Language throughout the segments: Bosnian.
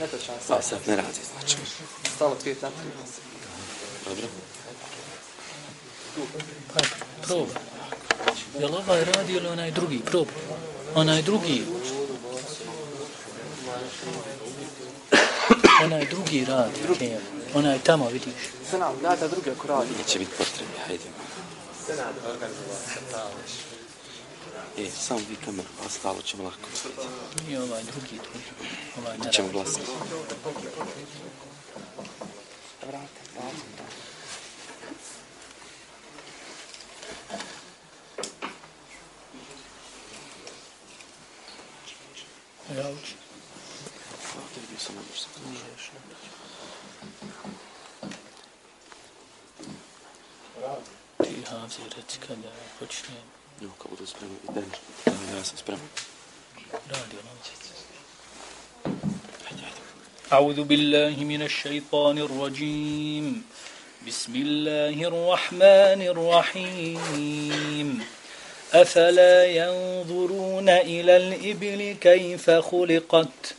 Netočan Pa sad. ne radi, znači. Stalo pitan. Dobro. Pa, proba. Jel ovaj radi ili onaj drugi? Proba. Onaj drugi. Onaj drugi radi. Kemal. Onaj tamo, vidiš. Senad, gledajte druge ako radi. Neće biti potrebe, hajde. E, samo vi kameru, a ostalo ćemo lako. Nije ovaj drugi. Ovaj ne Ćemo radi. glasati. Vrate, vrate. Ja. Да, почне. Ну, и. Да, أعوذ بالله من الشيطان الرجيم بسم الله الرحمن الرحيم أفلا ينظرون إلى الإبل كيف خلقت ؟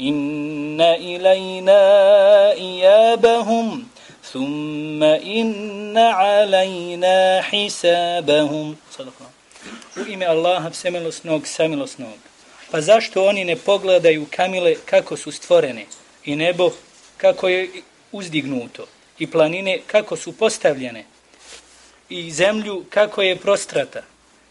إن إلينا إيابهم ثم إن علينا حسابهم صدق الله U ime Allaha vsemilosnog, samilosnog. Pa zašto oni ne pogledaju kamile kako su stvorene i nebo kako je uzdignuto i planine kako su postavljene i zemlju kako je prostrata.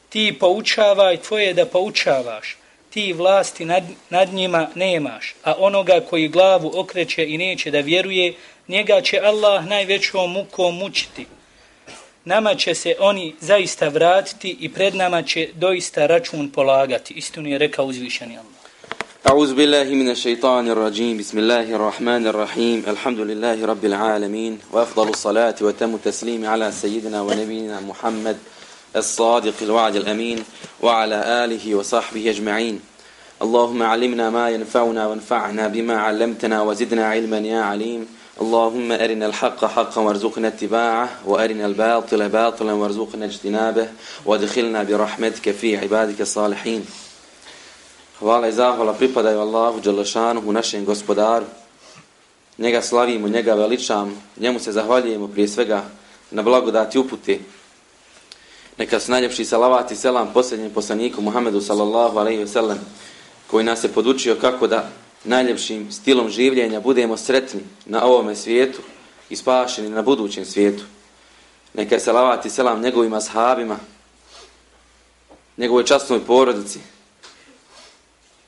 Ti poučavaj tvoje da poučavaš. Ti vlasti nad, nad njima nemaš, a onoga koji glavu okreće i neće da vjeruje, njega će Allah najvećom mukom mučiti. Nama će se oni zaista vratiti i pred nama će doista račun polagati. Istinu je rekao uzvišeni Allah. أعوذ بالله من الشيطان الرجيم بسم الله الرحمن الرحيم الحمد لله رب العالمين وأفضل الصلاة وتم التسليم على سيدنا ونبينا محمد الصادق الوعد الأمين وعلى آله وصحبه أجمعين اللهم علمنا ما ينفعنا وانفعنا بما علمتنا وزدنا علما يا عليم اللهم أرنا الحق حقا وارزقنا اتباعه وأرنا الباطل باطلا وارزقنا اجتنابه وادخلنا برحمتك في عبادك الصالحين Hvala i zahvala pripadaju Allahu Đalešanuhu, našem gospodaru. Njega slavimo, njega veličamo, njemu se zahvaljujemo prije svega na blagodati upute. Neka su najljepši salavat i selam posljednjem poslaniku Muhammedu sallallahu alaihi ve sellem, koji nas je podučio kako da najljepšim stilom življenja budemo sretni na ovome svijetu i spašeni na budućem svijetu. Neka je salavat i selam njegovim ashabima, njegovoj častnoj porodici,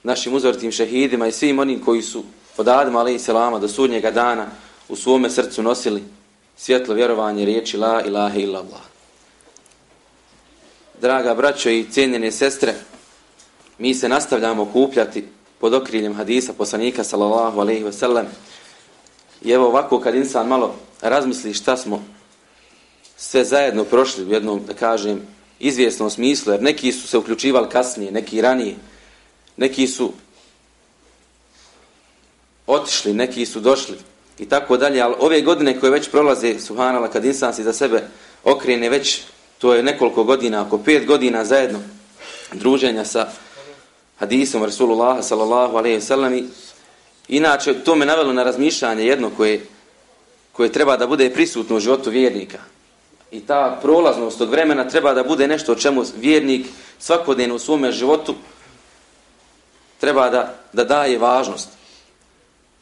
našim uzvrtim šehidima i svim onim koji su od Adama alaihi selama do sudnjega dana u svome srcu nosili svjetlo vjerovanje riječi la ilaha illallah. Draga braćo i cijenjene sestre, mi se nastavljamo kupljati pod okriljem hadisa poslanika sallallahu alaihi ve sellem. I evo ovako kad insan malo razmisli šta smo sve zajedno prošli u jednom, da kažem, izvjesnom smislu, jer neki su se uključivali kasnije, neki ranije, neki su otišli, neki su došli i tako dalje, ali ove godine koje već prolaze, subhanala, kad insan si za sebe okrene već, to je nekoliko godina, oko pet godina zajedno druženja sa hadisom Rasulullah sallallahu alaihi sallam i inače to me navelo na razmišljanje jedno koje, koje treba da bude prisutno u životu vjernika. I ta prolaznost tog vremena treba da bude nešto o čemu vjernik svakodnevno u svome životu treba da, da daje važnost.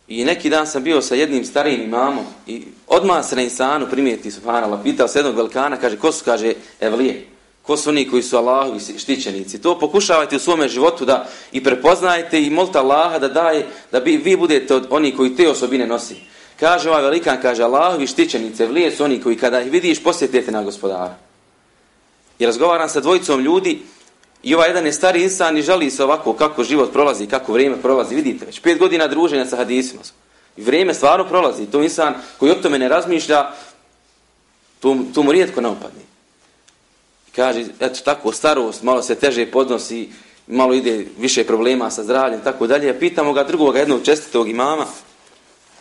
I neki dan sam bio sa jednim starijim imamom i odmah se na insanu primijeti, subhanallah, pitao se jednog velikana, kaže, ko su, kaže, evlije. ko su oni koji su Allahovi štićenici. To pokušavajte u svome životu da i prepoznajte i molite Allaha da daje, da bi, vi budete od oni koji te osobine nosi. Kaže ovaj velikan, kaže Allahovi štićenice, evlije su oni koji kada ih vidiš posjetite na gospodara. I razgovaram sa dvojicom ljudi i ovaj jedan je stari insan i žali se ovako kako život prolazi, kako vrijeme prolazi. Vidite, već pet godina druženja sa hadisima. I vrijeme stvarno prolazi. To insan koji o tome ne razmišlja, to, to mu rijetko naopadne. I Kaže, eto tako, starost, malo se teže podnosi, malo ide više problema sa zdravljem, tako dalje. Pitamo ga drugog jednog čestitog imama,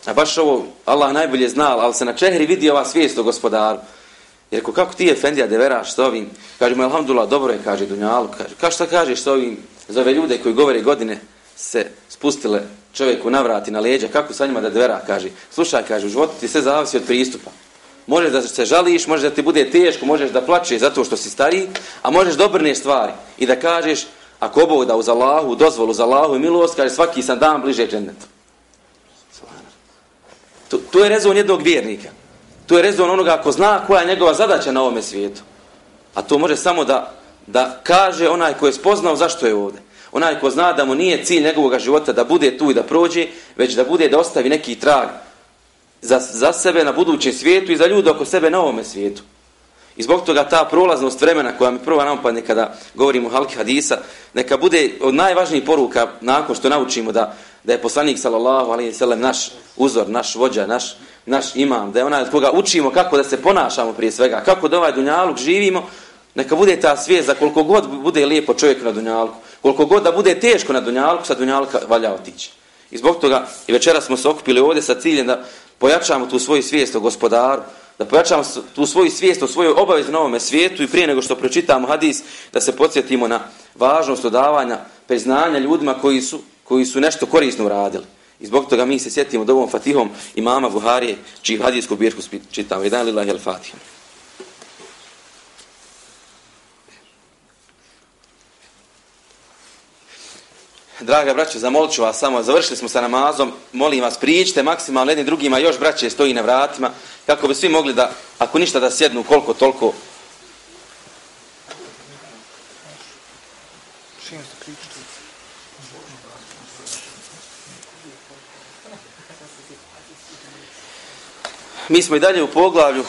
a baš ovo Allah najbolje znal, ali se na čehri vidi ova svijest o gospodaru. Jer ko, kako ti je deveraš s ovim? Kaže mu, alhamdulillah, dobro je, kaže Dunjalu. Kaže, kao šta kažeš s ovim za ove ljude koji govore godine se spustile čovjeku na vrati, na leđa, kako sa njima da devera, kaže. Slušaj, kaže, u životu ti sve zavisi od pristupa. Možeš da se žališ, možeš da ti bude teško, možeš da plačeš zato što si stari, a možeš da obrneš stvari i da kažeš, ako Bog da uz Allahu, dozvolu za Allahu i milost, kaže, svaki sam dan bliže džennetu. Tu, to je rezon jednog vjernika. To je rezon onoga ko zna koja je njegova zadaća na ovome svijetu. A to može samo da, da kaže onaj ko je spoznao zašto je ovdje. Onaj ko zna da mu nije cilj njegovog života da bude tu i da prođe, već da bude da ostavi neki trag za, za sebe na budućem svijetu i za ljude oko sebe na ovome svijetu. I zbog toga ta prolaznost vremena koja mi prva napadne kada govorimo o halki hadisa, neka bude od najvažnijih poruka nakon što naučimo da, da je poslanik sallallahu alaihi sallam naš uzor, naš vođa, naš, naš imam, da je onaj od koga učimo kako da se ponašamo prije svega, kako da ovaj dunjaluk živimo, neka bude ta svijest za koliko god bude lijepo čovjek na dunjalku, koliko god da bude teško na dunjalku, sa dunjalka valja otići. I zbog toga i večera smo se okupili ovdje sa ciljem da pojačamo tu svoju svijest o gospodaru, da pojačamo tu svoju svijest o svojoj obavezi na ovome svijetu i prije nego što pročitamo hadis, da se podsjetimo na važnost odavanja priznanja ljudima koji su, koji su nešto korisno uradili. I zbog toga mi se sjetimo dovom fatihom imama Buharije, čiji hadijsku birku čitamo. Jedan lillahi al-fatihom. Draga braće, zamolit ću vas samo, završili smo sa namazom, molim vas, prijeđite maksimalno jednim drugima, još braće stoji na vratima, kako bi svi mogli da, ako ništa da sjednu koliko toliko. Mi smo i dalje u poglavlju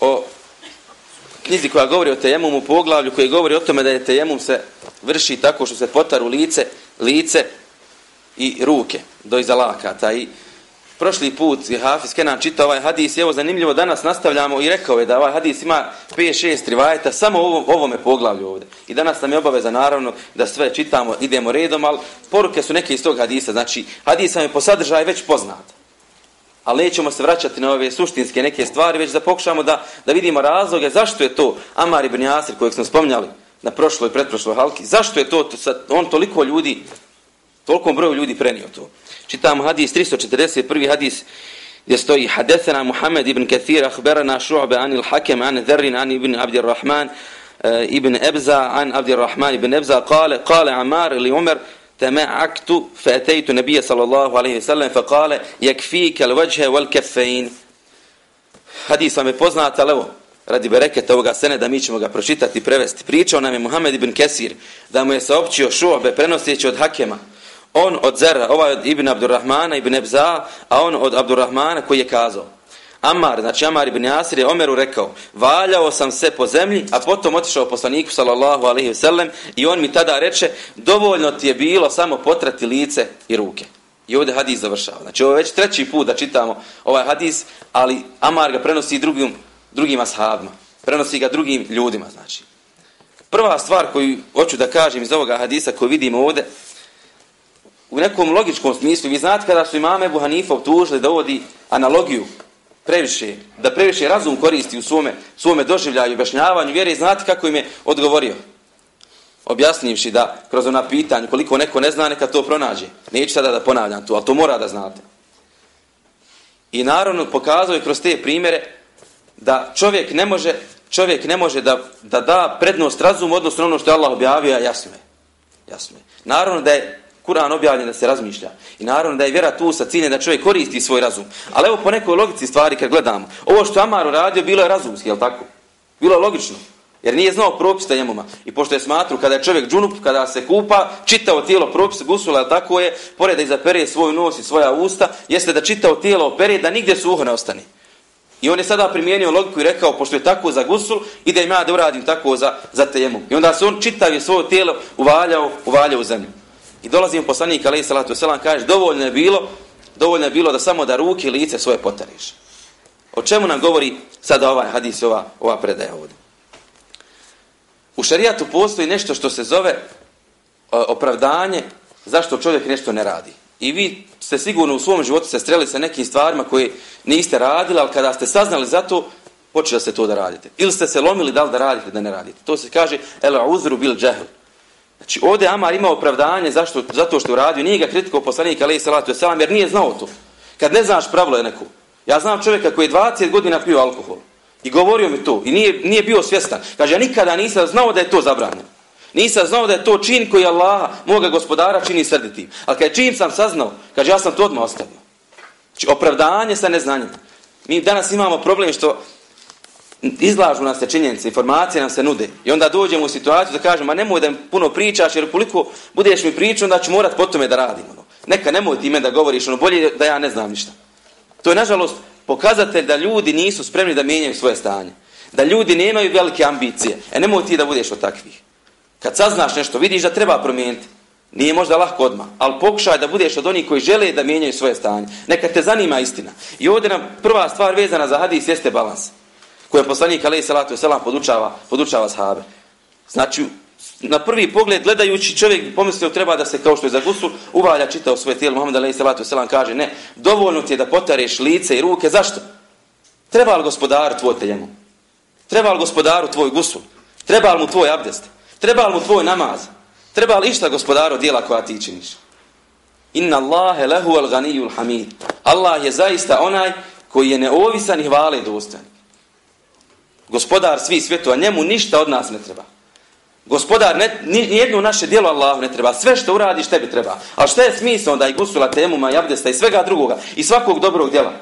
o knjizi koja govori o tejemumu, poglavlju koji govori o tome da je tejemum se vrši tako što se potaru lice, lice i ruke do iza lakata. I prošli put je Hafiz Kenan čitao ovaj hadis evo zanimljivo danas nastavljamo i rekao je da ovaj hadis ima 5-6 rivajeta samo u ovom, ovome poglavlju ovdje. I danas nam je obaveza naravno da sve čitamo, idemo redom, ali poruke su neke iz tog hadisa. Znači, hadis nam je po sadržaju već poznat. Ali nećemo se vraćati na ove suštinske neke stvari, već da pokušamo da, da vidimo razloge zašto je to Amar ibn Jasir kojeg smo spomnjali na prošloj i pretprošloj halki. Zašto je to, to on toliko ljudi, tolikom broju ljudi prenio to? Čitamo hadis 341. hadis gdje stoji Hadethena Muhammed ibn Kathir ahberana šu'be anil hakem an dherrin an ibn Abdirrahman ibn Ebza an Abdirrahman ibn Ebza kale, kale Amar ili Umar تمعكت فأتيت النبي صلى الله عليه وسلم فقال يكفيك الوجه والكفين حديث me poznat, ali evo, radi bereketa ovoga seneda, mi ćemo ga pročitati i prevesti. Pričao nam je Muhammed ibn Kesir, da mu je saopćio šuobe, prenoseći od Hakema. On od Zera, ovaj od Ibn Abdurrahmana, Ibn Ebza, a on od Abdurrahmana koji je kazao. Amar, znači Amar ibn Asir je Omeru rekao, valjao sam se po zemlji, a potom otišao poslaniku sallallahu alaihi ve sellem i on mi tada reče, dovoljno ti je bilo samo potrati lice i ruke. I ovdje hadis završava. Znači ovo je već treći put da čitamo ovaj hadis, ali Amar ga prenosi drugim, drugim ashabima. Prenosi ga drugim ljudima, znači. Prva stvar koju hoću da kažem iz ovoga hadisa koju vidimo ovdje, u nekom logičkom smislu, vi znate kada su imame Ebu Hanifa obtužili da uvodi analogiju previše, da previše razum koristi u svome, svome doživljaju i objašnjavanju vjere znate kako im je odgovorio. Objasnivši da kroz ona pitanja koliko neko ne zna, neka to pronađe. Neću sada da ponavljam to, ali to mora da znate. I naravno pokazuje kroz te primjere da čovjek ne može, čovjek ne može da, da da prednost razumu odnosno ono što je Allah objavio, jasno je. Jasno je. Naravno da je Kur'an objavljen da se razmišlja. I naravno da je vjera tu sa ciljem da čovjek koristi svoj razum. Ali evo po nekoj logici stvari kad gledamo. Ovo što Amar uradio bilo je razumski, je tako? Bilo je logično. Jer nije znao propis tejemuma. I pošto je smatru, kada je čovjek džunup, kada se kupa, čitao tijelo propis gusula, tako je, pored da izapere svoj nos i svoja usta, jeste da čitao tijelo opere, da nigdje suho ne ostane. I on je sada primijenio logiku i rekao, pošto je tako za gusul, idem ja da uradim tako za, za tejemum. I onda se on čitav je svoje tijelo uvaljao, uvaljao u zemlju. I dolazim poslanik, alaih salatu selam, kaže, dovoljno je bilo, dovoljno je bilo da samo da ruke i lice svoje potariš. O čemu nam govori sada ovaj hadis, ova, ova predaja ovdje? U šarijatu postoji nešto što se zove e, opravdanje zašto čovjek nešto ne radi. I vi ste sigurno u svom životu se streli sa nekim stvarima koje niste radili, ali kada ste saznali za to, počeli ste to da radite. Ili ste se lomili da li da radite, da ne radite. To se kaže, el uzru bil džehl. Znači, ovdje Amar ima opravdanje zašto, zato što uradio. Nije ga kritikao poslanika, alaih salatu wasalam, jer nije znao to. Kad ne znaš pravilo je neko. Ja znam čovjeka koji je 20 godina pio alkohol. I govorio mi to. I nije, nije bio svjestan. Kaže, ja nikada nisam znao da je to zabranjeno. Nisam znao da je to čin koji Allaha, moga gospodara, čini srditim. Ali kad čim sam saznao, kaže, ja sam to odmah ostavio. Znači, opravdanje sa neznanjem. Mi danas imamo problem što izlažu nam se činjenice, informacije nam se nude. I onda dođemo u situaciju da kažemo, ma nemoj da puno pričaš, jer koliko budeš mi pričao, onda ću morat po tome da radim. Ono. Neka nemoj ti da govoriš, ono bolje da ja ne znam ništa. To je, nažalost, pokazatelj da ljudi nisu spremni da mijenjaju svoje stanje. Da ljudi nemaju velike ambicije. E nemoj ti da budeš od takvih. Kad saznaš nešto, vidiš da treba promijeniti. Nije možda lahko odmah, ali pokušaj da budeš od onih koji žele da mijenjaju svoje stanje. Neka te zanima istina. I ovdje nam prva stvar vezana za hadis jeste balans. Koje poslanik alaih salatu selam podučava, podučava sahabe. Znači, na prvi pogled gledajući čovjek pomislio treba da se kao što je za gusul uvalja čitao svoje tijelo. Muhammed alaih salatu selam kaže ne, dovoljno ti je da potareš lice i ruke. Zašto? Treba li gospodaru tvoj teljemu? Treba li gospodaru tvoj gusul? Treba li mu tvoj abdest? Treba li mu tvoj namaz? Treba li išta gospodaru dijela koja ti činiš? Inna Allahe lehu al ganiju hamid. Allah je zaista onaj koji je neovisan i hvale dostan. Gospodar svi svjetova, njemu ništa od nas ne treba. Gospodar, ne, nijedno naše dijelo Allahu ne treba. Sve što uradiš tebi treba. A šta je smisao da i gusula temuma i abdesta i svega drugoga i svakog dobrog dijela?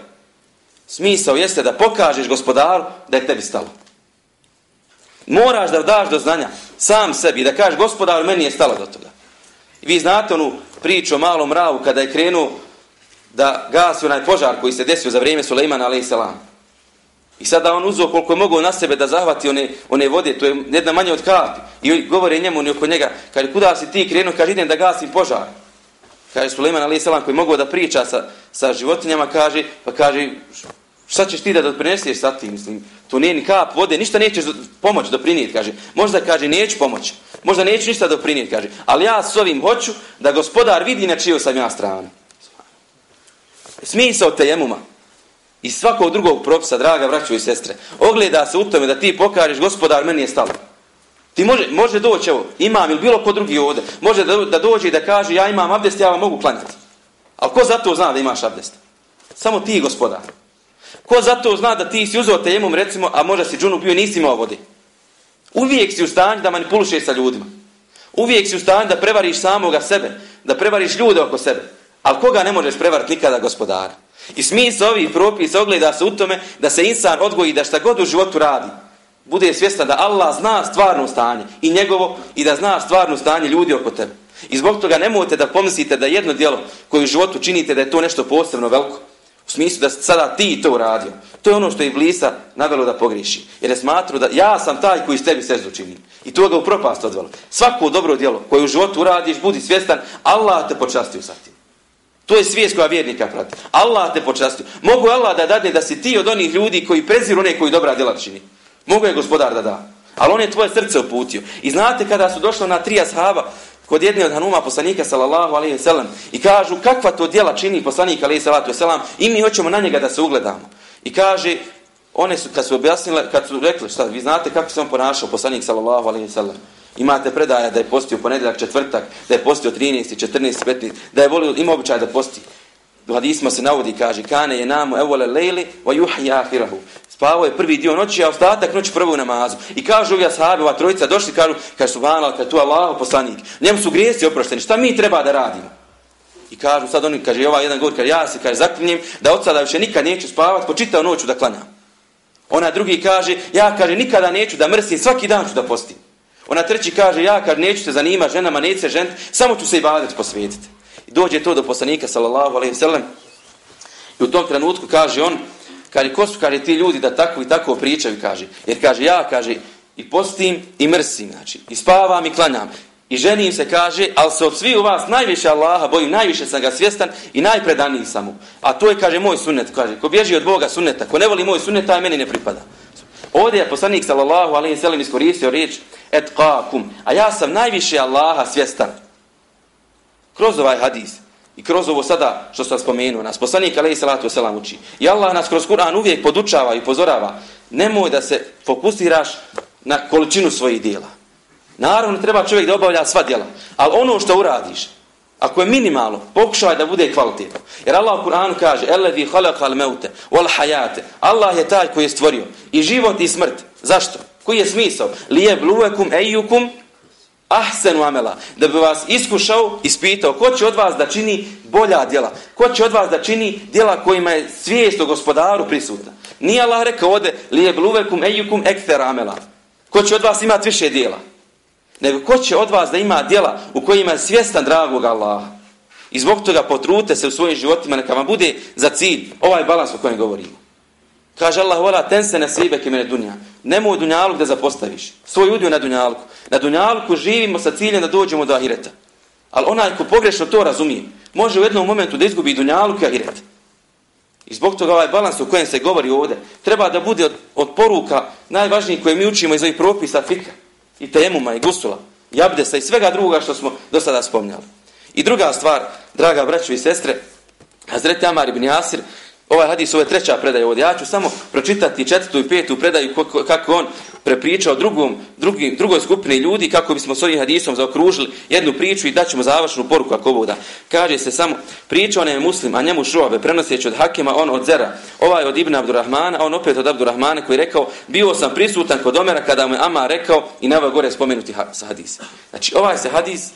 Smisao jeste da pokažeš gospodaru da je tebi stalo. Moraš da daš do znanja sam sebi da kažeš gospodar meni je stalo do toga. I vi znate onu priču o malom mravu kada je krenuo da gasi onaj požar koji se desio za vrijeme Sulejmana a.s. I sada on uzeo koliko je mogao na sebe da zahvati one, one vode, to je jedna manje od kapi. I govore njemu ni oko njega, kaže kuda si ti krenuo, kaže idem da gasim požar. Kaže Sulejman a.s. koji je mogao da priča sa, sa životinjama, kaže, pa kaže, šta ćeš ti da doprineseš sa tim, mislim, to nije ni kap vode, ništa nećeš pomoć doprinijeti, kaže. Možda, kaže, neću pomoć, možda neću ništa doprinijeti, kaže, ali ja s ovim hoću da gospodar vidi na čiju sam ja stranu. Smisao tejemuma i svakog drugog propisa, draga braćo i sestre, ogleda se u tome da ti pokažeš, gospodar, meni je stalo. Ti može, može doći, evo, imam ili bilo ko drugi ovdje, može da, da dođe i da kaže, ja imam abdest, ja vam mogu klanjati. Ali ko zato zna da imaš abdest? Samo ti, gospodar. Ko zato zna da ti si uzeo tejemom, recimo, a možda si džunu bio nisi imao vode? Uvijek si u stanju da manipulišeš sa ljudima. Uvijek si u stanju da prevariš samoga sebe, da prevariš ljude oko sebe. Ali koga ne možeš prevariti nikada gospodara? I smisla ovih propisa ogleda se u tome da se insan odgoji da šta god u životu radi, bude svjestan da Allah zna stvarno stanje i njegovo i da zna stvarno stanje ljudi oko tebe. I zbog toga nemojte da pomislite da jedno djelo koje u životu činite da je to nešto posebno veliko. U smislu da sada ti to uradio. To je ono što je Iblisa navelo da pogriši. Jer je smatruo da ja sam taj koji s tebi seždu činim. I to ga u propast odvelo. Svako dobro djelo koje u životu uradiš, budi svjestan, Allah te počastio sa tim. To je svijest koja vjernika prati. Allah te počastio. Mogu Allah da dadne da si ti od onih ljudi koji preziru one koji dobra djela čini. Mogu je gospodar da da. Ali on je tvoje srce uputio. I znate kada su došli na tri ashaba kod jedne od Hanuma poslanika sallallahu alaihi sallam i kažu kakva to djela čini poslanik alaihi sallatu sallam i mi hoćemo na njega da se ugledamo. I kaže, one su kad su objasnile, kad su rekli šta, vi znate kako se on ponašao poslanik sallallahu alaihi sallam. Imate predaja da je postio ponedjeljak četvrtak, da je postio 13, 14, 15, da je volio, ima običaj da posti. U hadisma se navodi, kaže, kane je namo evole lejli, va juhi ahirahu. Spavao je prvi dio noći, a ostatak noći prvo namazu. I kažu ovi ashabi, ova trojica došli, kažu, kaže subhanallah, kaže tu Allah, poslanik. Njemu su grijesi oprošteni, šta mi treba da radimo? I kažu, sad oni, kaže, ovaj jedan govor, kaže, ja se, kaže, zaklinjem da od sada više nikad neću spavati, počitao noću da klanjam. Ona drugi kaže, ja kaže, nikada neću da mrsim, svaki dan ću da postim. Ona treći kaže, ja kad neću se zanima ženama, neću se ženiti, samo ću se i badet posvetiti. I dođe to do poslanika, sallallahu alaihi sallam, i u tom trenutku kaže on, kaže, ko su, kaže, ti ljudi da tako i tako pričaju, kaže, jer kaže, ja, kaže, i postim i mrsim, znači, i spavam i klanjam. I ženim se kaže, ali se od svi u vas najviše Allaha bojim, najviše sam ga svjestan i najpredaniji sam mu. A to je, kaže, moj sunnet, kaže, ko bježi od Boga sunneta, ko ne voli moj sunnet, taj meni ne pripada. Ovdje je poslanik sallallahu alaihi sallam iskoristio riječ et qakum, a ja sam najviše Allaha svjestan. Kroz ovaj hadis i kroz ovo sada što sam spomenuo, nas poslanik alaihi sallatu wasallam uči. I Allah nas kroz Kur'an uvijek podučava i pozorava, nemoj da se fokusiraš na količinu svojih dijela. Naravno, treba čovjek da obavlja sva djela. Ali ono što uradiš, ako je minimalno, pokušaj da bude kvalitetno. Jer Allah u Kur'anu kaže, Eledi halakal mauta wal hajate. Allah je taj koji je stvorio i život i smrt. Zašto? Koji je smisao? Lije bluvekum ejukum ahsenu amela. Da bi vas iskušao, ispitao, ko će od vas da čini bolja djela? Ko će od vas da čini djela kojima je svijest o gospodaru prisutna? Nije Allah rekao ovde, lije bluvekum ejukum ekter amela. Ko će od vas imati više djela? Nego ko će od vas da ima djela u kojima je svjestan dragog Allaha. I zbog toga potrute se u svojim životima, neka vam bude za cilj ovaj balans o kojem govorimo. Kaže Allah, vola, ten se ne svibe ke mene dunja. Nemoj dunjaluk da zapostaviš. Svoj udio na dunjalku. Na dunjalku živimo sa ciljem da dođemo do ahireta. Ali onaj ko pogrešno to razumije, može u jednom momentu da izgubi dunjaluk i ahiret. I zbog toga ovaj balans o kojem se govori ovdje, treba da bude od, od poruka najvažnijih koje mi učimo iz ovih propisa fika i tejemuma i gusula, i abdesa i svega druga što smo do sada spomnjali. I druga stvar, draga braćo i sestre, Hazreti Amar ibn Jasir, ovaj hadis, ovo je treća predaja ovdje, ja ću samo pročitati četvrtu i petu predaju kako on prepričao drugom, drugi, drugoj skupini ljudi, kako bismo s ovim hadisom zaokružili jednu priču i daćemo završnu poruku ako ovo da. Kaže se samo, pričao ne je muslim, a njemu šuabe, prenoseći od Hakema, on od Zera, ovaj od Ibn Abdurrahmana, on opet od Abdurrahmana koji je rekao, bio sam prisutan kod Omera kada mu je Ama rekao i ne gore spomenuti hadis. Znači, ovaj se hadis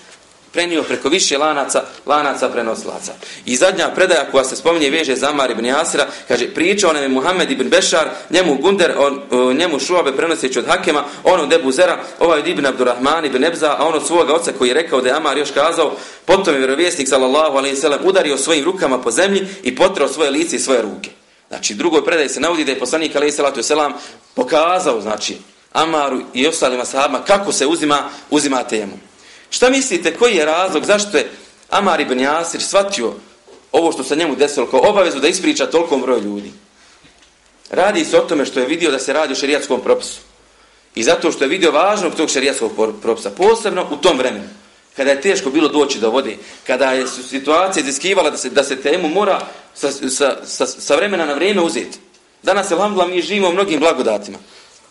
prenio preko više lanaca, lanaca prenoslaca. I zadnja predaja koja se spominje veže za Amar ibn Jasira, kaže, pričao nam je Muhammed ibn Bešar, njemu Gunder, on, njemu Šuabe prenoseći od Hakema, on od Ebu Zera, ovaj od Ibn Abdurrahman ibn Ebza, a on od svoga oca koji je rekao da je Amar još kazao, potom je vjerovjesnik, sallallahu alaihi sallam, udario svojim rukama po zemlji i potrao svoje lice i svoje ruke. Znači, drugoj predaji se navodi da je poslanik, alaihi sallatu selam pokazao, znači, Amaru i ostalima sahabima kako se uzima, uzima temu. Šta mislite, koji je razlog, zašto je Amar ibn Jasir shvatio ovo što se njemu desilo kao obavezu da ispriča tolkom broju ljudi? Radi se o tome što je vidio da se radi o šerijatskom propisu. I zato što je vidio važnog tog šerijatskog propisa, posebno u tom vremenu, kada je teško bilo doći do vode, kada je situacija iziskivala da se, da se temu mora sa, sa, sa, sa vremena na vrijeme uzeti. Danas, alhamdulillah, mi živimo mnogim blagodatima.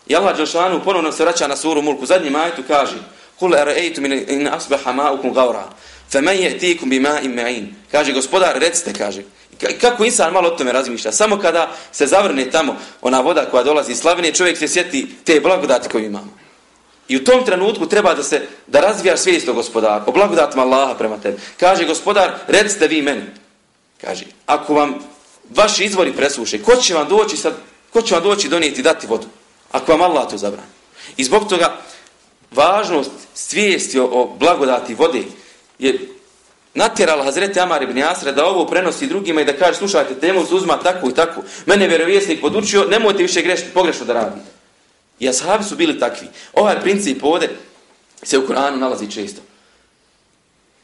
I Allah Đelšanu ponovno se vraća na suru Mulku. Zadnji majtu kaže, Kul ara'aytum in asbaha ma'ukum ghawra faman yatiikum bima'in ma'in. Kaže gospodar recite kaže kako insan malo o tome razmišlja? Samo kada se zavrne tamo ona voda koja dolazi iz slavine čovjek se sjeti te blagodati koje imamo i u tom trenutku treba da se da razvijaš svijest o gospodaru o blagodatima Allaha prema tebi. Kaže gospodar recite vi meni. Kaže ako vam vaši izvori presuše ko će vam doći sad ko će vam doći donijeti dati vodu ako vam Allah to zabrani? I zbog toga važnost svijesti o, o blagodati vode je natjerala Hazreti Amar ibn Asra da ovo prenosi drugima i da kaže slušajte temu se uzma tako i tako. Mene vjerovjesnik podučio, nemojte više grešiti, pogrešno da radite. I ashabi su bili takvi. Ovaj princip ovdje se u Koranu nalazi često.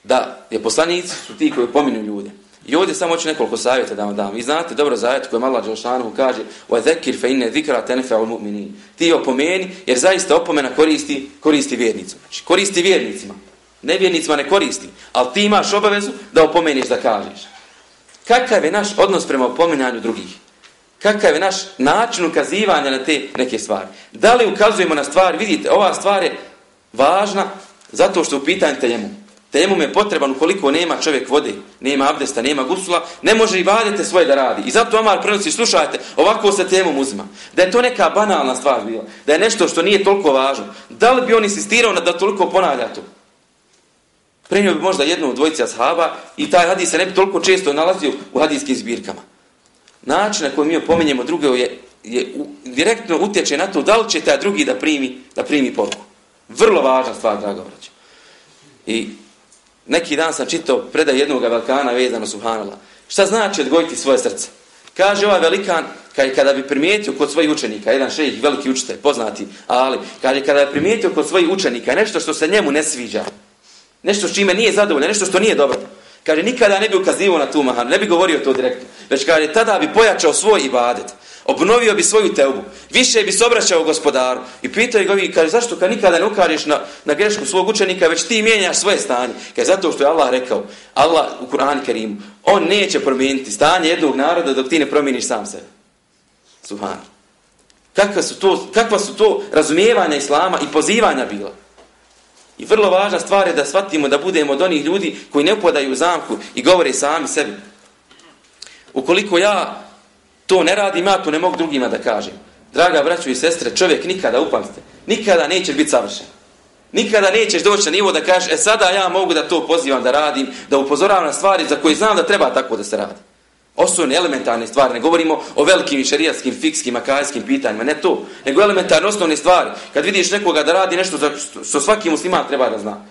Da je poslanici su ti koji pominju ljude. I ovdje samo hoću nekoliko savjeta da vam dam. Vi znate dobro zavjet koji Allah Đelšanu kaže وَذَكِرْ فَإِنَّ ذِكْرَ تَنْفَعُ الْمُؤْمِنِينَ Ti opomeni jer zaista opomena koristi, koristi vjernicima. Znači, koristi vjernicima. Ne vjernicima ne koristi. Ali ti imaš obavezu da opomeniš da kažeš. Kakav je naš odnos prema opominjanju drugih? Kakav je naš način ukazivanja na te neke stvari? Da li ukazujemo na stvari? Vidite, ova stvar je važna zato što u pitanju temu. Temum je potreban ukoliko nema čovjek vode, nema abdesta, nema gusula, ne može i vadete svoje da radi. I zato Omar prenosi, slušajte, ovako se temom uzima. Da je to neka banalna stvar bila, da je nešto što nije toliko važno. Da li bi on insistirao na da toliko ponavlja to? Prenio bi možda jednu od dvojica ashaba i taj hadis se ne bi toliko često nalazio u hadijskim zbirkama. Način na koji mi opominjemo druge je je u, direktno utječe na to da li će taj drugi da primi, da primi poruku. Vrlo važna stvar, drago braćo. I neki dan sam čitao predaj jednog velikana vezano subhanala. Šta znači odgojiti svoje srce? Kaže ovaj velikan, kada bi primijetio kod svojih učenika, jedan šejih, veliki učitelj, poznati, ali, kaže, kada bi primijetio kod svojih učenika nešto što se njemu ne sviđa, nešto s čime nije zadovoljno, nešto što nije dobro, kaže, nikada ne bi ukazivo na tu mahanu, ne bi govorio to direktno, već kaže, tada bi pojačao svoj ibadet, obnovio bi svoju teubu, više bi se obraćao gospodaru i pitao ga i kaže, zašto kad nikada ne ukariš na, na grešku svog učenika, već ti mijenjaš svoje stanje? Kaže, zato što je Allah rekao, Allah u Kur'an Kerimu, on neće promijeniti stanje jednog naroda dok ti ne promijeniš sam sebe. Subhan. Kakva su to, kakva su to razumijevanja Islama i pozivanja bila? I vrlo važna stvar je da shvatimo da budemo od onih ljudi koji ne upadaju u zamku i govore sami sebi. Ukoliko ja to ne radim, ja to ne mogu drugima da kažem. Draga braćo i sestre, čovjek nikada, upamste, nikada neće biti savršen. Nikada nećeš doći na nivo da kažeš, e sada ja mogu da to pozivam da radim, da upozoravam na stvari za koje znam da treba tako da se radi. Osnovne elementarne stvari, ne govorimo o velikim šerijatskim, fikskim, akajskim pitanjima, ne to, nego elementarne osnovne stvari. Kad vidiš nekoga da radi nešto što svaki musliman treba da zna.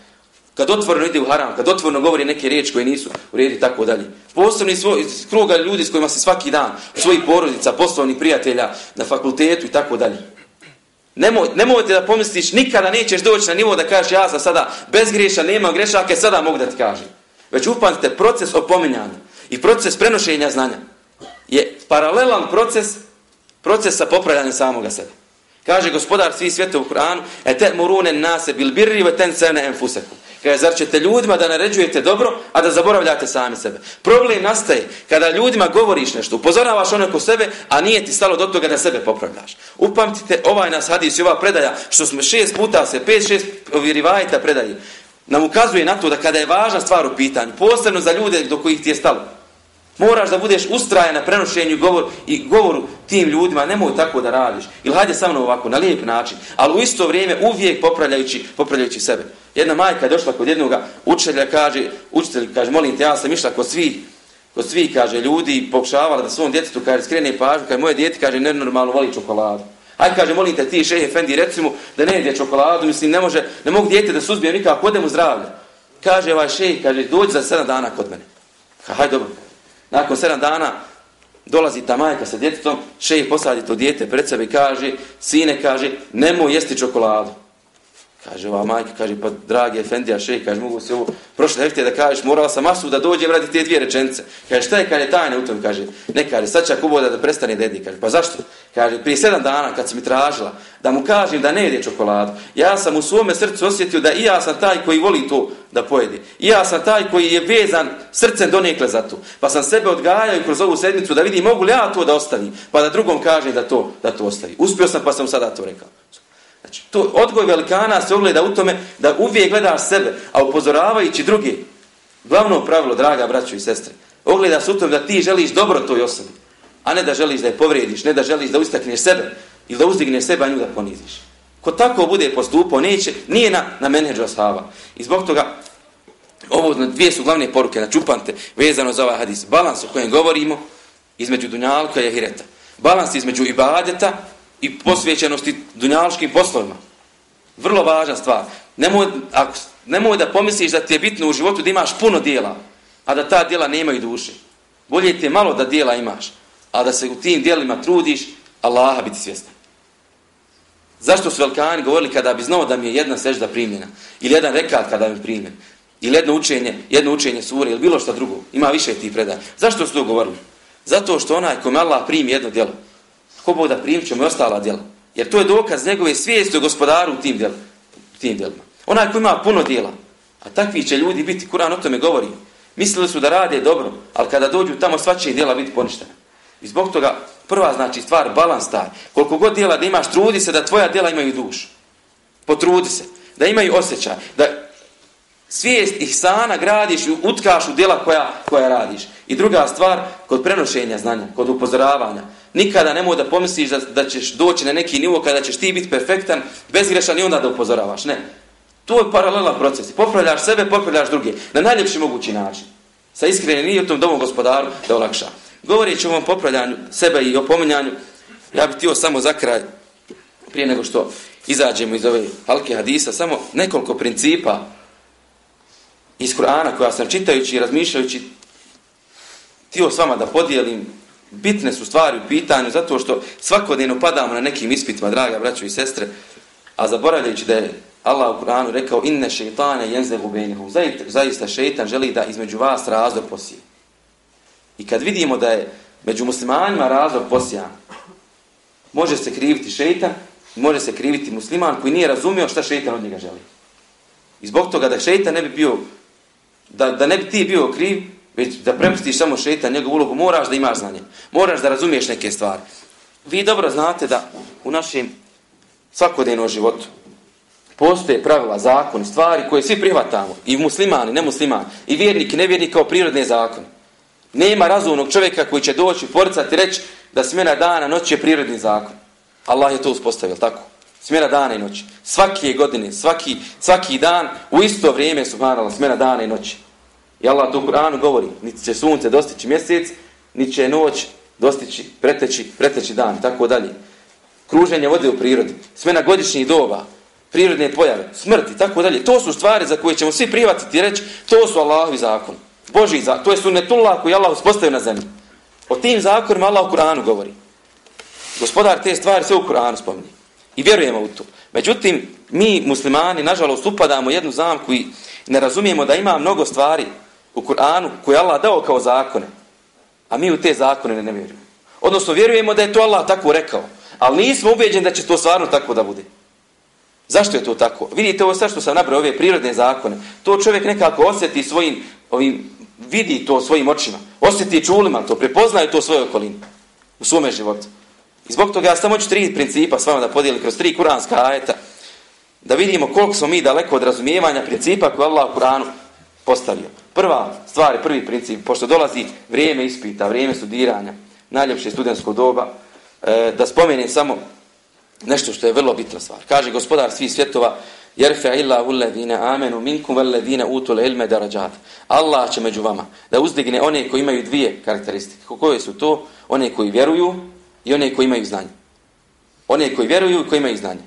Kad otvoreno ide u haram, kad otvoreno govori neke riječi koje nisu u redi tako dalje. Posebno iz, iz kruga ljudi s kojima se svaki dan, svojih porodica, poslovnih prijatelja, na fakultetu i tako dalje. Nemoj, nemojte da pomisliš, nikada nećeš doći na nivo da kažeš ja sam sada bezgriješan, nema grešake, sada mogu da ti kažem. Već upamtite, proces opominjanja i proces prenošenja znanja je paralelan proces procesa popravljanja samoga sebe. Kaže gospodar svih svijeta u Kur'anu, et murune nase bil birri ve ten sene enfusekum. Kaže, zar ćete ljudima da naređujete dobro, a da zaboravljate sami sebe? Problem nastaje kada ljudima govoriš nešto, upozoravaš one ko sebe, a nije ti stalo do toga da sebe popravljaš. Upamtite ovaj nas hadis i ova predaja, što smo šest puta se, pet, šest rivajta predaje, nam ukazuje na to da kada je važna stvar u pitanju, posebno za ljude do kojih ti je stalo, Moraš da budeš ustrajan na prenošenju govor, i govoru tim ljudima, nemoj tako da radiš. Ili hajde sa mnom ovako, na lijep način. Ali u isto vrijeme uvijek popravljajući, popravljajući sebe. Jedna majka je došla kod jednog učitelja, kaže, učitelj, kaže, molim te, ja sam išla kod svih, kod svih, kaže, ljudi, pokušavala da svom djetetu, kaže, skrene pažnju, kaže, moje djete, kaže, nenormalno voli čokoladu. Aj kaže, molim te, ti šehe Fendi, recimo, da ne jede čokoladu, mislim, ne može, ne mogu djete da suzbije nikako, odem u zdravlje. Kaže, ovaj šehe, kaže, dođi za sedam dana kod mene. Ha, hajde, dobro. Nakon sedam dana dolazi ta majka sa djetetom, šeji posadi to djete pred sebe i kaže, sine kaže, nemoj jesti čokoladu. Kaže ova majka, kaže, pa dragi Efendija šej, kaže, mogu se ovo prošle heftije da kažeš, morala sam masu da dođem radi te dvije rečence. Kaže, šta je, kad je tajna u tom, kaže, ne, kaže, sad će kuboda da prestane dedi, kaže, pa zašto? Kaže, prije sedam dana kad se mi tražila da mu kažem da ne jede čokoladu, ja sam u svome srcu osjetio da i ja sam taj koji voli to da pojedi. I ja sam taj koji je vezan srcem donekle za to. Pa sam sebe odgajao kroz ovu sedmicu da vidim mogu li ja to da ostavim, pa da drugom kažem da to, da to ostavi. Uspio sam pa sam sada to rekao. Znači, to odgoj velikana se ogleda u tome da uvijek gledaš sebe, a upozoravajući druge. Glavno pravilo, draga braćo i sestre, ogleda se u tome da ti želiš dobro toj osobi, a ne da želiš da je povrijediš, ne da želiš da ustakneš sebe ili da uzdigneš sebe, a nju da poniziš. Ko tako bude postupao, neće, nije na, na menedžu ashaba. I zbog toga, ovo dvije su glavne poruke, načupante, vezano za ovaj hadis. Balans o kojem govorimo, između dunjalka i ahireta. Balans između ibadeta i posvećenosti dunjaličkim poslovima. Vrlo važna stvar. Nemoj, ako, nemoj da pomisliš da ti je bitno u životu da imaš puno dijela, a da ta dijela nemaju duše. Bolje ti je malo da dijela imaš, a da se u tim dijelima trudiš, Allaha biti svjestan. Zašto su velikani govorili kada bi znao da mi je jedna sežda primljena, ili jedan rekat kada mi primljen, ili jedno učenje, jedno učenje sure, ili bilo što drugo, ima više ti predaj. Zašto su to govorili? Zato što onaj kome Allah primi jedno djelo, ko Bog da primit ćemo i ostala djela. Jer to je dokaz njegove svijesti o gospodaru u tim, djel, tim djelima. Onaj ko ima puno djela, a takvi će ljudi biti, Kur'an o tome govori, mislili su da rade dobro, ali kada dođu tamo sva će djela biti poništena. I zbog toga prva znači stvar, balans taj. Koliko god djela da imaš, trudi se da tvoja djela imaju dušu. Potrudi se. Da imaju osjećaj. Da svijest ih sana gradiš i utkaš u djela koja, koja radiš. I druga stvar, kod prenošenja znanja, kod upozoravanja. Nikada nemoj da pomisliš da, da ćeš doći na neki nivo kada ćeš ti biti perfektan, bezgrešan i onda da upozoravaš. Ne. To je paralelan proces. Popravljaš sebe, popravljaš druge. Na najljepši mogući način. Sa iskrenim i tom domom gospodaru da olakša. Govoreći o ovom popravljanju sebe i opominjanju, Ja bih tio samo za kraj, prije nego što izađemo iz ove halke hadisa, samo nekoliko principa iz Kur'ana koja sam čitajući i razmišljajući htio s vama da podijelim bitne su stvari u pitanju zato što svakodnevno padamo na nekim ispitima, draga braćo i sestre, a zaboravljajući da je Allah u Kur'anu rekao inne šeitane jenze bejnihu. Zaista šeitan želi da između vas razdor posije. I kad vidimo da je među muslimanima razdor posijan, može se kriviti šeitan, može se kriviti musliman koji nije razumio šta šeitan od njega želi. I zbog toga da šeitan ne bi bio, da, da ne bi ti bio kriv, već da prepustiš samo šeitan njegovu ulogu, moraš da imaš znanje. Moraš da razumiješ neke stvari. Vi dobro znate da u našem svakodnevnom životu postoje pravila, zakoni, stvari koje svi prihvatamo. I muslimani, ne muslimani, i vjernik i nevjernik kao prirodne zakone. Nema razumnog čovjeka koji će doći poricati reći da smjena dana, noć je prirodni zakon. Allah je to uspostavio, tako? Smjena dana i noći. Svaki godine, svaki, svaki dan, u isto vrijeme subhanallah, smjena dana i noći. I Allah to u Kur'anu govori, niti će sunce dostići mjesec, niti će noć dostići, preteći, preteći dan, tako dalje. Kruženje vode u prirodi, smjena godišnjih doba, prirodne pojave, smrti, tako dalje. To su stvari za koje ćemo svi privatiti i reći, to su Allahovi zakon. Boži zakon, to je sunnetullah koji Allah uspostavio na zemlji. O tim zakonima Allah u Kur'anu govori. Gospodar te stvari sve u Kur'anu spominje. I vjerujemo u to. Međutim, mi muslimani, nažalost, upadamo jednu zamku i ne razumijemo da ima mnogo stvari u Kur'anu koje Allah dao kao zakone. A mi u te zakone ne, ne vjerujemo. Odnosno, vjerujemo da je to Allah tako rekao. Ali nismo ubeđeni da će to stvarno tako da bude. Zašto je to tako? Vidite ovo sve što sam nabrao, ove prirodne zakone. To čovjek nekako osjeti svojim, ovim, vidi to svojim očima. Osjeti čulima to, prepoznaju to svoje okolini. U svome životu. I zbog toga ja samo ću tri principa s vama da podijelim kroz tri kuranska ajeta. Da vidimo koliko smo mi daleko od razumijevanja principa koje Allah u Kuranu postavio. Prva stvar, prvi princip, pošto dolazi vrijeme ispita, vrijeme studiranja, najljepše studentsko doba, e, da spomenem samo nešto što je vrlo bitna stvar. Kaže gospodar svih svjetova, jerfe illa alladhina amenu minkum walladhina utul ilma darajat. Allah će među vama da uzdigne one koji imaju dvije karakteristike. Koje su to? One koji vjeruju i one koji imaju znanje. One koji vjeruju i koji imaju znanje.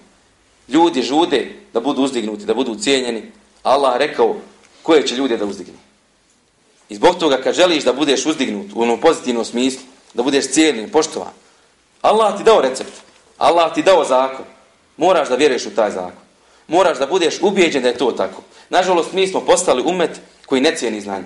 Ljudi žude da budu uzdignuti, da budu cijenjeni. Allah rekao koje će ljude da uzdigne. I zbog toga kad želiš da budeš uzdignut u onom pozitivnom smislu, da budeš cijeljen, poštovan, Allah ti dao recept. Allah ti dao zakon. Moraš da vjeruješ u taj zakon. Moraš da budeš ubijeđen da je to tako. Nažalost, mi smo postali umet koji ne cijeni znanje.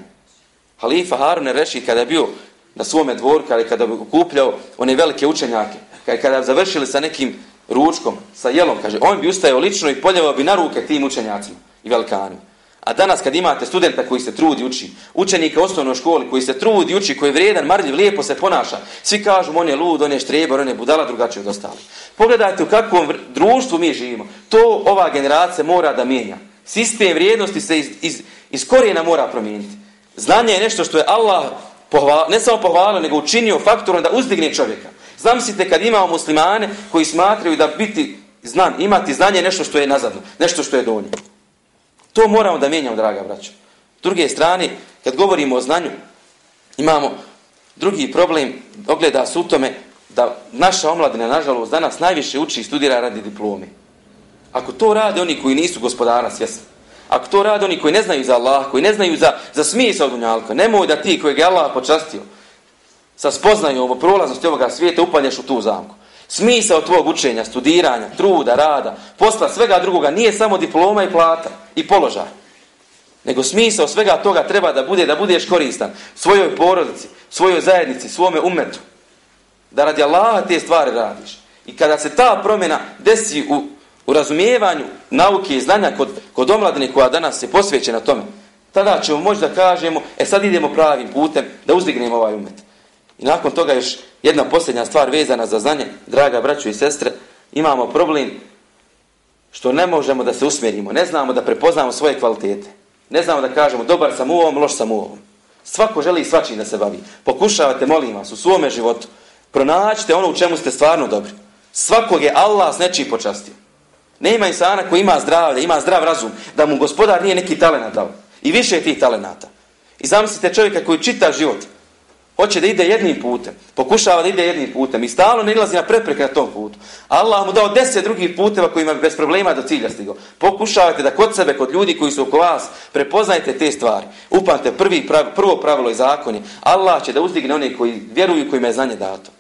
Halifa Harun reši kada je bio na svome dvoru, kada je kada kupljao one velike učenjake, kada bi kada završili sa nekim ručkom, sa jelom, kaže, on bi ustajao lično i poljevao bi na ruke tim učenjacima i velikanima. A danas kad imate studenta koji se trudi uči, učenika u osnovnoj školi koji se trudi uči, koji je vrijedan, marljiv, lijepo se ponaša, svi kažu on je lud, on je štrebar, on je budala drugačije od ostali. Pogledajte u kakvom društvu mi živimo. To ova generacija mora da mijenja. Sistem vrijednosti se iz, iz, iz korijena mora promijeniti. Znanje je nešto što je Allah pohval, ne samo pohvalio, nego učinio faktorom da uzdigne čovjeka. Zamislite kad imamo muslimane koji smatraju da biti znan, imati znanje nešto što je nazadno, nešto što je donje. To moramo da mijenjamo, draga braćo. S Druge strane, kad govorimo o znanju, imamo drugi problem, ogleda se u tome da naša omladina, nažalost, danas najviše uči i studira radi diplome. Ako to rade oni koji nisu gospodara svjesni, ako to rade oni koji ne znaju za Allah, koji ne znaju za, za smisa od unjalka, nemoj da ti koji je Allah počastio, sa spoznaju ovo prolaznosti ovoga svijeta upalješ u tu zamku. Smisao tvog učenja, studiranja, truda, rada, posla, svega drugoga, nije samo diploma i plata i položaj. Nego smisao svega toga treba da bude da budeš koristan svojoj porodici, svojoj zajednici, svome umetu. Da radi Allaha te stvari radiš. I kada se ta promjena desi u, u razumijevanju nauke i znanja kod, kod omladine koja danas se posveće na tome, tada ćemo moći da kažemo, e sad idemo pravim putem da uzdignemo ovaj umet. I nakon toga još jedna posljednja stvar vezana za znanje, draga braćo i sestre, imamo problem što ne možemo da se usmjerimo, ne znamo da prepoznamo svoje kvalitete. Ne znamo da kažemo dobar sam u ovom, loš sam u ovom. Svako želi svačim da se bavi. Pokušavate, molim vas, u svome životu. Pronaćite ono u čemu ste stvarno dobri. Svakog je Allah s nečiji počastio. Ne ima insana koji ima zdravlje, ima zdrav razum, da mu gospodar nije neki talent dao. I više je tih talenata. I zamislite čovjeka koji čita život, Hoće da ide jednim putem. Pokušava da ide jednim putem. I stalno ne ilazi na prepreke na tom putu. Allah mu dao deset drugih puteva kojima bi bez problema do cilja stigao. Pokušavajte da kod sebe, kod ljudi koji su oko vas, prepoznajte te stvari. Upamte prvi, prav, prvo pravilo i zakoni. Allah će da uzdigne one koji vjeruju kojima je znanje dato.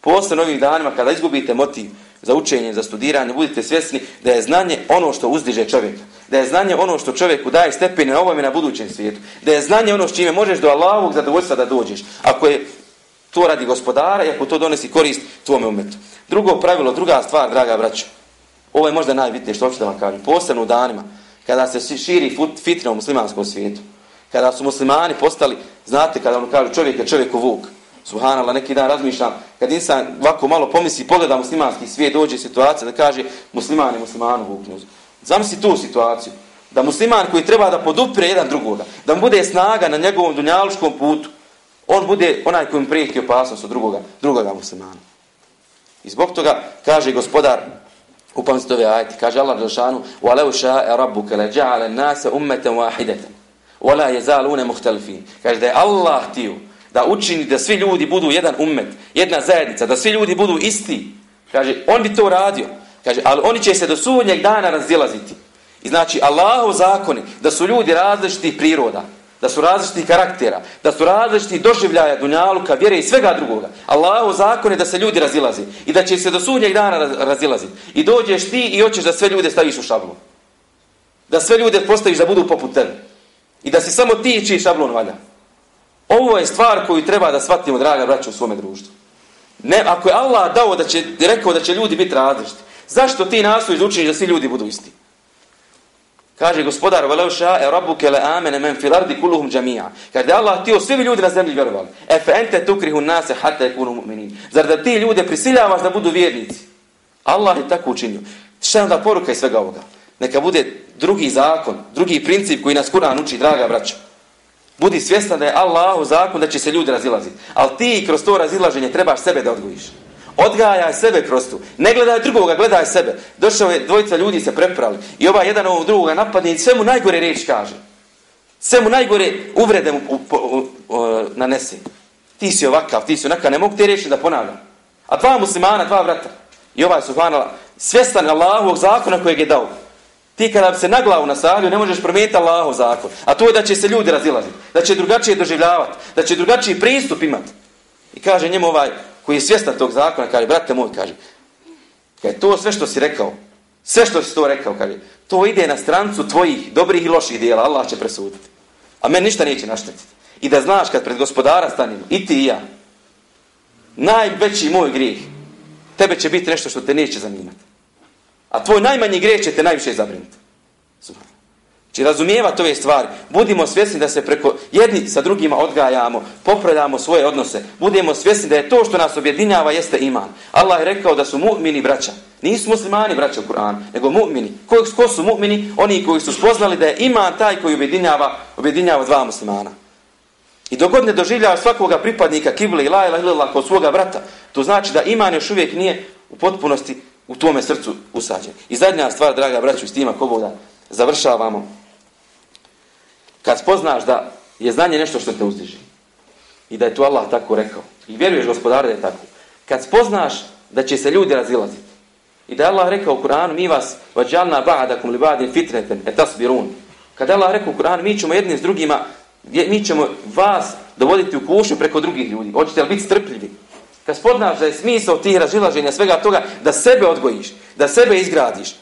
Posle ovih danima kada izgubite motiv za učenje, za studiranje, budite svjesni da je znanje ono što uzdiže čovjeka. Da je znanje ono što čovjeku daje stepene na ovom i na budućem svijetu. Da je znanje ono s čime možeš do Allahovog zadovoljstva da dođeš. Ako je to radi gospodara i ako to donesi korist tvome umetu. Drugo pravilo, druga stvar, draga braćo. Ovo je možda najbitnije što hoću da vam kažem. Posebno u danima kada se širi fitna u muslimanskom svijetu. Kada su muslimani postali, znate kada vam kažu čovjek je čovjeku vuk. Subhanallah, neki dan razmišljam, kad insan ovako malo pomisli, pogleda muslimanski svijet, dođe situacija da kaže musliman je muslimanu vuknu. Zamisli tu situaciju. Da musliman koji treba da podupre jedan drugoga, da mu bude snaga na njegovom dunjaluškom putu, on bude onaj kojim prijeti opasnost od drugoga, drugoga muslimana. I zbog toga kaže gospodar, upamsti ove ajti, kaže Allah Đelšanu, وَلَوْ شَاءَ رَبُّكَ لَجَعَلَ النَّاسَ أُمَّةً وَاحِدَةً وَلَا يَزَالُونَ مُحْتَلِفِينَ Kaže da je Allah tiju, da učini da svi ljudi budu jedan ummet, jedna zajednica, da svi ljudi budu isti. Kaže, on bi to radio. Kaže, ali oni će se do sudnjeg dana razdjelaziti. I znači, Allahov zakoni, da su ljudi različitih priroda, da su različitih karaktera, da su različitih doživljaja dunjaluka, vjere i svega drugoga. Allahov zakon je da se ljudi razilazi i da će se do sudnjeg dana razilaziti. I dođeš ti i hoćeš da sve ljude staviš u šablon. Da sve ljude postaviš da budu poput tebe. I da si samo ti čiji šablon valja. Ovo je stvar koju treba da shvatimo, draga braća, u svome društvu. Ne, ako je Allah dao da će, rekao da će ljudi biti različiti, zašto ti nastojiš da učiniš da svi ljudi budu isti? Kaže gospodar, velev ša'e rabbuke le amene men fil ardi kuluhum džamija. Kaže da Allah tio svi ljudi na zemlji vjerovali. Efe ente tukrihu nase hatta yakunu mu'minin. Zar da ti ljude prisiljavaš da budu vjernici? Allah je tako učinio. Šta je onda poruka iz svega ovoga? Neka bude drugi zakon, drugi princip koji nas Kur'an uči, draga braća. Budi svjestan da je Allah u zakon da će se ljudi razilaziti. Ali ti kroz to razilaženje trebaš sebe da odgojiš. Odgajaj sebe kroz tu. Ne gledaj drugoga, gledaj sebe. Došao je dvojica ljudi se preprali. I ova jedan ovog drugoga napadne i sve mu najgore reč kaže. Sve mu najgore uvrede mu u, u, u, u, nanese. Ti si ovakav, ti si onakav. Ne mogu te reći da ponavljam. A dva muslimana, dva vrata. I ovaj su hvanala svjestan Allahovog zakona kojeg je dao. Ti kada bi se na glavu nasadio, ne možeš promijeniti Allahov zakon. A to je da će se ljudi razilaziti. Da će drugačije doživljavati. Da će drugačiji pristup imati. I kaže njemu ovaj koji je svjestan tog zakona, kaže, brate moj, kaže, kaže, to sve što si rekao, sve što si to rekao, kaže, to ide na strancu tvojih dobrih i loših dijela, Allah će presuditi. A meni ništa neće naštetiti. I da znaš kad pred gospodara stanimo, i ti i ja, najveći moj grijeh, tebe će biti nešto što te neće zanimati. A tvoj najmanji grijeh će te najviše zabrinuti. Či znači, razumijevati ove stvari. Budimo svjesni da se preko jedni sa drugima odgajamo, popravljamo svoje odnose. Budemo svjesni da je to što nas objedinjava jeste iman. Allah je rekao da su mu'mini braća. Nisu muslimani braća u Kur'anu, nego mu'mini. Ko, ko su mu'mini? Oni koji su spoznali da je iman taj koji objedinjava, objedinjava dva muslimana. I dogod ne doživljava svakoga pripadnika kibli i la ila ila kod svoga brata, to znači da iman još uvijek nije u potpunosti u tome srcu usađen. I zadnja stvar, draga braću, s tima koboda, da završavamo. Kad spoznaš da je znanje nešto što te uzdiži i da je to Allah tako rekao i vjeruješ gospodare da je tako, kad spoznaš da će se ljudi razilaziti i da je Allah rekao u Kur'anu mi vas vađalna ba'dakum li ba'din fitreten etasbirun. Kad je Allah rekao u Kur'anu mi ćemo jednim s drugima, mi ćemo vas dovoditi u kušu preko drugih ljudi. Hoćete li biti strpljivi? Kad spoznaš da je smisao tih razilaženja svega toga da sebe odgojiš, da sebe izgradiš,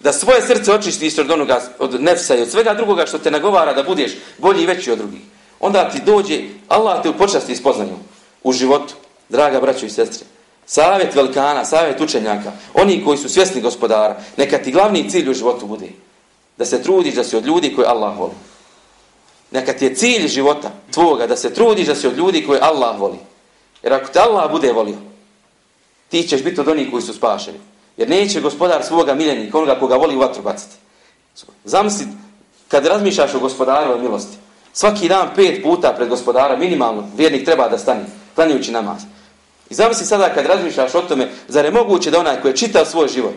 da svoje srce očistiš od onoga, od nefsa i od svega drugoga što te nagovara da budeš bolji i veći od drugih. Onda ti dođe, Allah te upočasti spoznanju u životu, draga braćo i sestre. Savjet velikana, savjet učenjaka, oni koji su svjesni gospodara, neka ti glavni cilj u životu bude da se trudiš da si od ljudi koje Allah voli. Neka ti je cilj života tvoga da se trudiš da si od ljudi koje Allah voli. Jer ako te Allah bude volio, ti ćeš biti od onih koji su spašeni. Jer neće gospodar svoga miljenika, onoga koga voli u vatru baciti. Zamisli, kad razmišljaš o gospodaru milosti, svaki dan pet puta pred gospodara, minimalno, vjernik treba da stani, klanjujući namaz. I zamisli sada kad razmišljaš o tome, zar je moguće da onaj koji je čitao svoj život,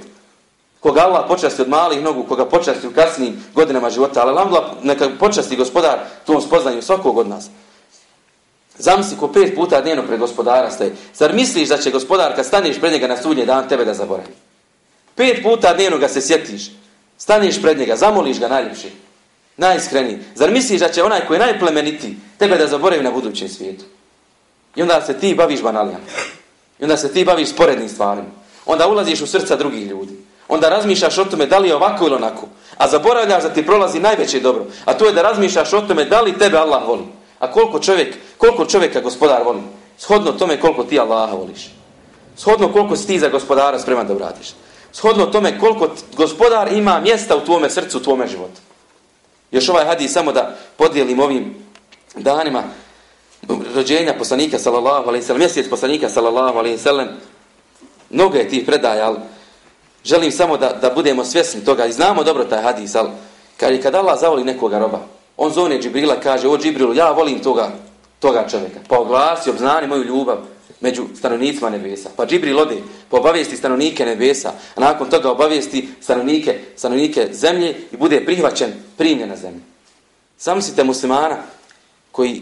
koga Allah počasti od malih nogu, koga počasti u kasnim godinama života, ali Allah neka počasti gospodar tom spoznanju svakog od nas. Zamisli ko pet puta dnevno pred gospodara staje. Zar misliš da će gospodar kad staneš pred njega na sudnje dan tebe da zaboravi? Pet puta dnevno ga se sjetiš. Staniš pred njega, zamoliš ga najljepši. Najiskreniji. Zar misliš da će onaj koji je najplemenitiji tebe da zaboravi na budućem svijetu? I onda se ti baviš banalijama. I onda se ti baviš sporednim stvarima. Onda ulaziš u srca drugih ljudi. Onda razmišljaš o tome da li je ovako ili onako. A zaboravljaš da ti prolazi najveće dobro. A to je da razmišljaš o tome da li tebe Allah voli. A koliko čovjek, koliko čovjeka gospodar voli. Shodno tome koliko ti Allaha voliš. Shodno koliko si ti za gospodara spreman da vratiš. Shodno tome koliko gospodar ima mjesta u tvome srcu, u tvome životu. Još ovaj hadis samo da podijelim ovim danima rođenja poslanika sallallahu alejhi ve sellem, mjesec poslanika sallallahu alejhi ve sellem. Mnogo je tih predaja, al želim samo da da budemo svjesni toga i znamo dobro taj hadis, al kad je kad Allah zavoli nekoga roba, on zove Džibrila kaže: "O Džibrilu, ja volim toga toga čovjeka." Pa oglasi, obznani moju ljubav među stanovnicima nebesa. Pa Džibril ode, pa obavijesti stanovnike nebesa, a nakon toga obavijesti stanovnike, stanovnike zemlje i bude prihvaćen, primljen na zemlju. Zamislite muslimana koji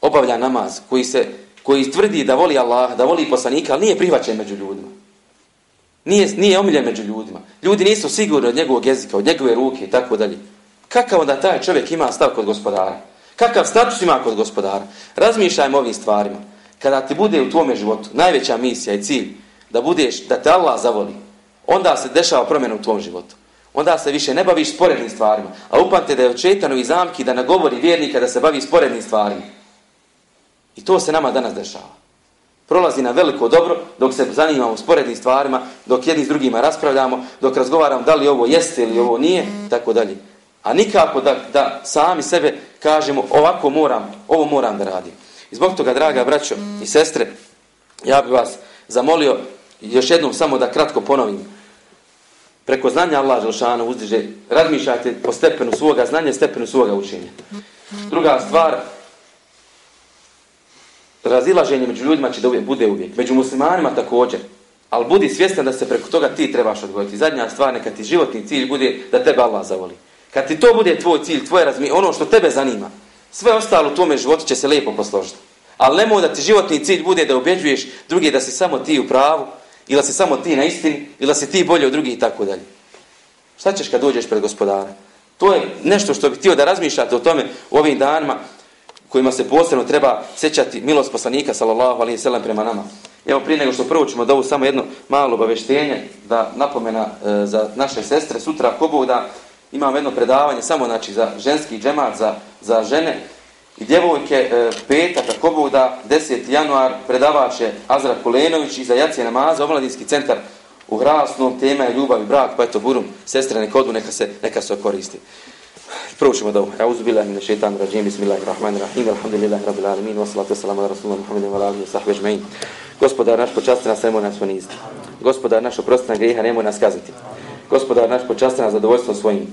obavlja namaz, koji se koji tvrdi da voli Allah, da voli poslanika, ali nije prihvaćen među ljudima. Nije, nije omiljen među ljudima. Ljudi nisu sigurni od njegovog jezika, od njegove ruke i tako dalje. Kakav onda taj čovjek ima stav kod gospodara? Kakav status ima kod gospodara? Razmišljajmo ovim stvarima. Kada ti bude u tvome životu najveća misija i cilj da budeš, da te Allah zavoli, onda se dešava promjena u tvom životu. Onda se više ne baviš sporednim stvarima. A upamte da je očetano i zamki da nagovori vjernika da se bavi sporednim stvarima. I to se nama danas dešava. Prolazi na veliko dobro dok se zanimamo sporednim stvarima, dok jedni s drugima raspravljamo, dok razgovaramo da li ovo jeste ili ovo nije, tako dalje. A nikako da, da sami sebe kažemo ovako moram, ovo moram da radim. I zbog toga, draga braćo i sestre, ja bih vas zamolio još jednom samo da kratko ponovim. Preko znanja Allah Želšana uzdiže, razmišljajte po stepenu svoga znanja, stepenu svoga učenja. Druga stvar, razilaženje među ljudima će da uvijek, bude uvijek. Među muslimanima također. Ali budi svjestan da se preko toga ti trebaš odgojiti. Zadnja stvar, neka ti životni cilj bude da tebe Allah zavoli. Kad ti to bude tvoj cilj, tvoje razmi, ono što tebe zanima, sve ostalo u tome životu će se lijepo posložiti. Ali nemoj da ti životni cilj bude da ubeđuješ drugi da si samo ti u pravu, ili da si samo ti na istini, ili da si ti bolje od drugih i tako dalje. Šta ćeš kad dođeš pred gospodara? To je nešto što bih htio da razmišljate o tome u ovim danima kojima se posebno treba sećati milost poslanika sallallahu alaihi sallam prema nama. Evo prije nego što prvo ćemo da ovo samo jedno malo obaveštenje da napomena e, za naše sestre sutra ko da imam jedno predavanje samo znači za ženski džemat za za žene i djevojke e, petak ako da 10. januar predavač je Azra Kulenović za jacije namaza omladinski centar u Hrasnom tema je ljubav i brak pa eto burum sestre neka odu neka se neka se koristi. Prvo ćemo da Auzu billahi minash shaitanir rajim. Bismillahirrahmanirrahim. Alhamdulillahi rabbil alamin. Wassalatu wassalamu ala rasulina Muhammedin wa ala alihi wa sahbihi ajma'in. Gospodar naš počasti nas nemoj nas poniziti. Gospodar naš oprosti nam grijeha nemoj nas kazniti Gospodar naš počasti nas zadovoljstvo svojim.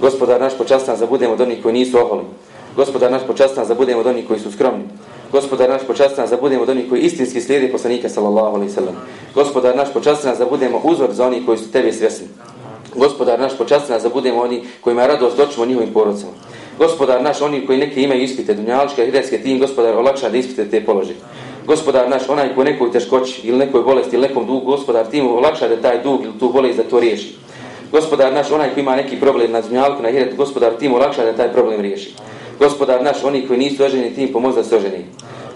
Gospodar naš počasti nas da budemo od onih koji nisu oholi. Gospodar naš počasti nas da budemo od onih koji su skromni. Gospodar naš počasti nas da budemo od onih koji istinski slijede poslanika sallallahu alejhi ve sellem. Gospodar naš počasti nas da budemo uzor za onih koji su tebi svjesni. Gospodar naš počasti nas da budemo oni kojima je radost doćemo njihovim porodcima. Gospodar naš, oni koji neki imaju ispite, dunjaličke, hiretske, tim, gospodar, olakša da ispite te položi. Gospodar naš, onaj koji nekoj teškoći ili nekoj bolesti ili nekom dugu, gospodar, tim olakša da taj dug ili tu bolest da to riješi. Gospodar naš, onaj koji ima neki problem na dunjalku, na hiretu, gospodar, tim olakša da taj problem riješi. Gospodar naš, oni koji nisu oženi, tim pomoz da se oženi.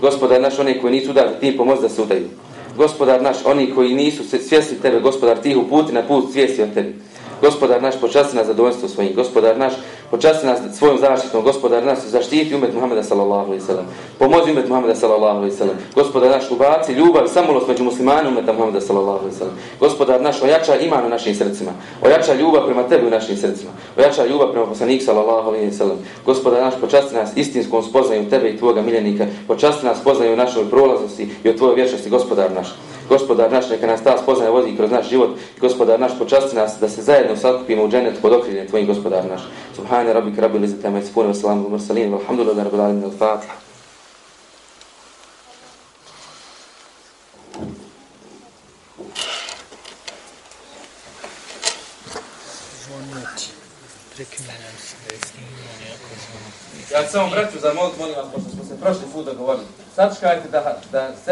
Gospodar naš, oni koji nisu udati, tim pomoz da se udaju. Gospodar naš, oni koji nisu svjesni tebe, gospodar, tih uputi na put svijesti od tebi. Gospodar naš, počasti na zadovoljstvo svojim. Gospodar naš, počasti nas svojom zaštitom. Gospodar nas, zaštiti umet Muhammeda sallallahu alaihi sallam. Pomozi umet Muhammeda sallallahu alaihi sallam. Gospodar naš, ubaci ljubav i samolost među muslimanima umeta Muhammeda sallallahu alaihi sallam. Gospodar naš, ojača iman u našim srcima. Ojača ljubav prema tebi u našim srcima. Ojača ljubav prema poslanik sallallahu alaihi sallam. Gospodar naš, počasti nas istinskom spoznaju tebe i tvoga miljenika. Počasti nas spoznaju našoj prolaznosti i od tvojoj vječnosti, gospodar naš. Gospodar naš, neka nas ta spoznaja vodi kroz naš život. Gospodar naš, počasti nas da se zajedno sakupimo u dženet pod okriljem tvojim gospodar naš. Subhane rabbika rabbil izzati amma yasifun wa salamun alal mursalin walhamdulillahi rabbil alamin al-fatiha. Ja samo braću za molim vas, pošto smo se prošli put dogovorili. Sačkajte da, da